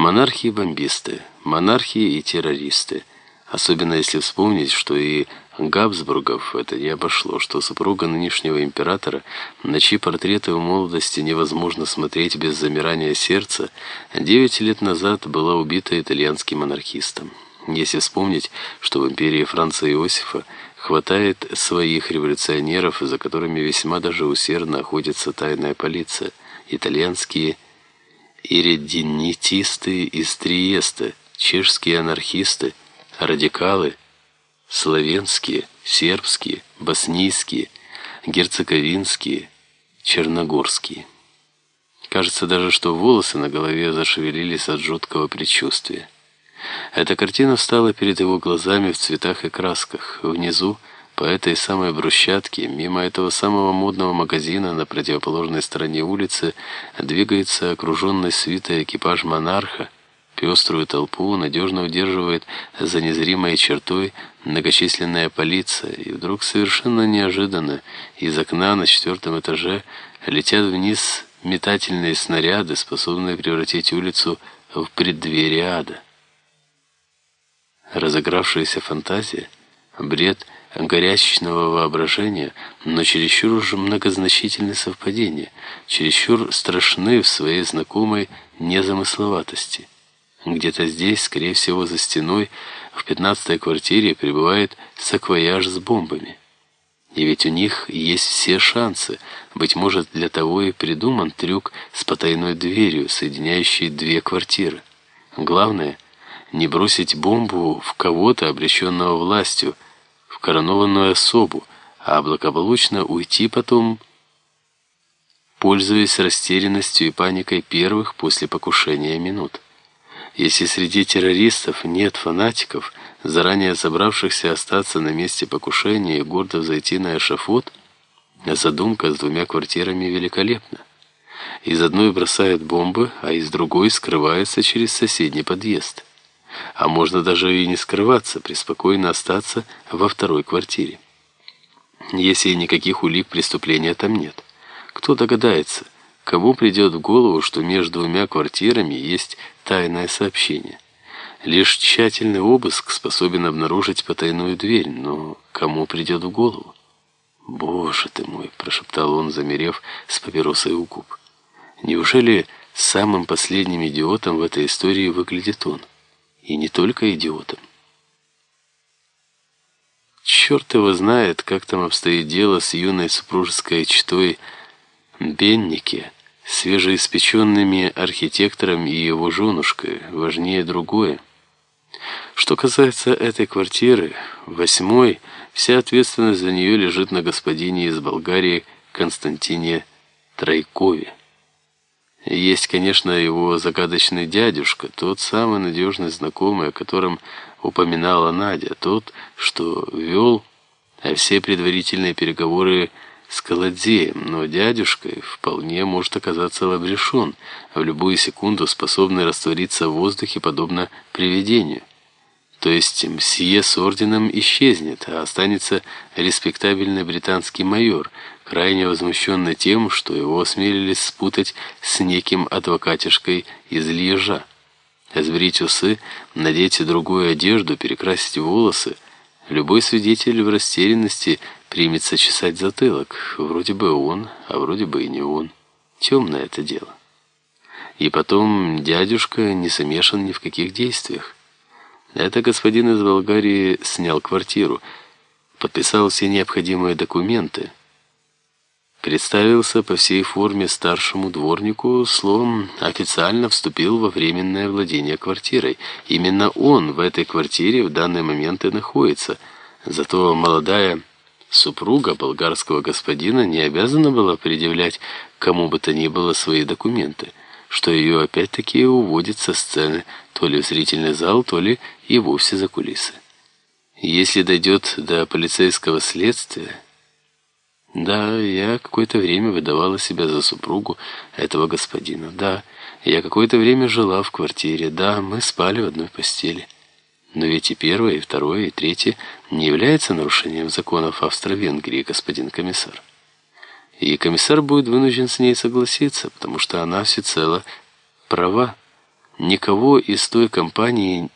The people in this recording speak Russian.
Монархи и бомбисты, монархи и террористы. Особенно если вспомнить, что и Габсбургов это не обошло, что супруга нынешнего императора, на чьи портреты в молодости невозможно смотреть без замирания сердца, девять лет назад была убита итальянским монархистом. Если вспомнить, что в империи Франца Иосифа хватает своих революционеров, за которыми весьма даже усердно охотится тайная полиция, итальянские иридинитисты из Триеста, чешские анархисты, радикалы, славянские, сербские, боснийские, герцеговинские, черногорские. Кажется даже, что волосы на голове зашевелились от жуткого предчувствия. Эта картина встала перед его глазами в цветах и красках. Внизу, по этой самой брусчатке, мимо этого самого модного магазина на противоположной стороне улицы, двигается окруженный свитой экипаж монарха, Пеструю толпу надежно удерживает за незримой чертой многочисленная полиция, и вдруг совершенно неожиданно из окна на четвертом этаже летят вниз метательные снаряды, способные превратить улицу в преддверие ада. Разыгравшаяся фантазия, бред горячечного воображения, но чересчур уже многозначительные совпадения, чересчур страшны в своей знакомой незамысловатости. Где-то здесь, скорее всего, за стеной, в пятнадцатой квартире пребывает саквояж с бомбами. И ведь у них есть все шансы. Быть может, для того и придуман трюк с потайной дверью, соединяющей две квартиры. Главное — не бросить бомбу в кого-то, обреченного властью, в коронованную особу, а благополучно уйти потом, пользуясь растерянностью и паникой первых после покушения минут. Если среди террористов нет фанатиков, заранее собравшихся остаться на месте покушения и гордо взойти на эшафот, задумка с двумя квартирами великолепна. Из одной бросают бомбы, а из другой скрываются через соседний подъезд а можно даже и не скрываться, преспокойно остаться во второй квартире. Если никаких улик преступления там нет. Кто догадается, кому придет в голову, что между двумя квартирами есть тайное сообщение? Лишь тщательный обыск способен обнаружить потайную дверь, но кому придет в голову? «Боже ты мой!» – прошептал он, замерев с папиросой у губ. «Неужели самым последним идиотом в этой истории выглядит он?» И не только идиотом. Черт его знает, как там обстоит дело с юной супружеской чтой Беннике, свежеиспеченными архитектором и его женушкой. Важнее другое. Что касается этой квартиры, восьмой, вся ответственность за нее лежит на господине из Болгарии Константине Тройкове. Есть, конечно, его загадочный дядюшка, тот самый надежный знакомый, о котором упоминала Надя, тот, что вел все предварительные переговоры с Колодзеем, но дядюшкой вполне может оказаться лабрешон, в любую секунду способный раствориться в воздухе, подобно привидению. То есть мсье с орденом исчезнет, а останется респектабельный британский майор, крайне возмущенный тем, что его осмелились спутать с неким адвокатишкой из Льежа. Сбрить усы, надеть другую одежду, перекрасить волосы. Любой свидетель в растерянности примется чесать затылок. Вроде бы он, а вроде бы и не он. Темное это дело. И потом дядюшка не замешан ни в каких действиях. Это господин из Болгарии снял квартиру, подписал все необходимые документы, представился по всей форме старшему дворнику, словом, официально вступил во временное владение квартирой. Именно он в этой квартире в данный момент и находится. Зато молодая супруга болгарского господина не обязана была предъявлять кому бы то ни было свои документы что ее опять-таки уводит со сцены, то ли в зрительный зал, то ли и вовсе за кулисы. Если дойдет до полицейского следствия... Да, я какое-то время выдавала себя за супругу этого господина. Да, я какое-то время жила в квартире. Да, мы спали в одной постели. Но ведь и первое, и второе, и третье не является нарушением законов Австро-Венгрии, господин комиссар и комиссар будет вынужден с ней согласиться, потому что она всецело права. Никого из той компании